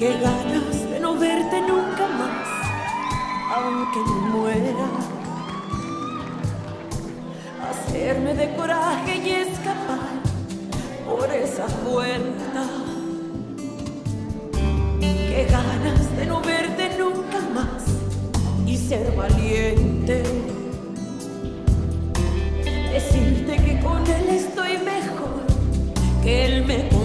Qué ganas de no verte nunca más, aunque me muera. Hacerme de coraje y escapar por esa puerta. Qué ganas de no verte nunca más y ser valiente. Decirte que con él estoy mejor, que él me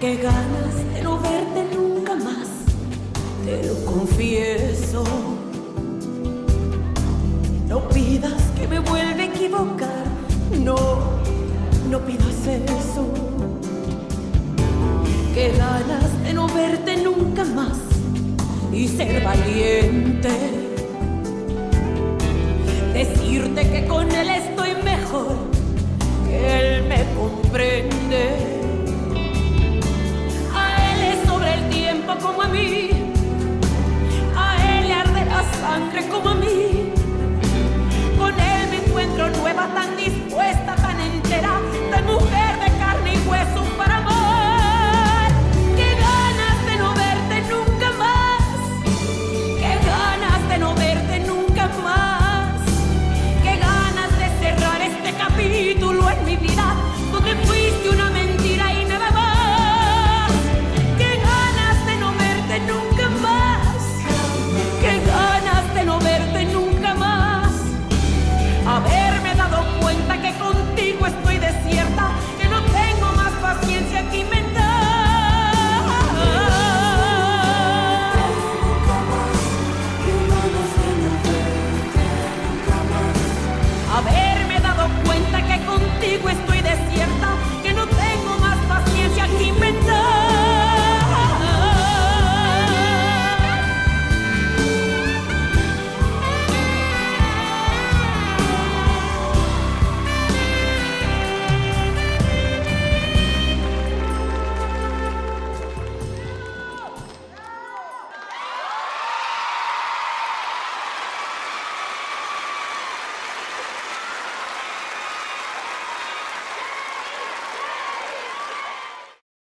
Qué ganas de no verte nunca más, te lo confieso. No pidas que me vuelva a equivocar, no, no pidas eso. Qué ganas de no verte nunca más y ser valiente. Decirte que con él estoy mejor, que él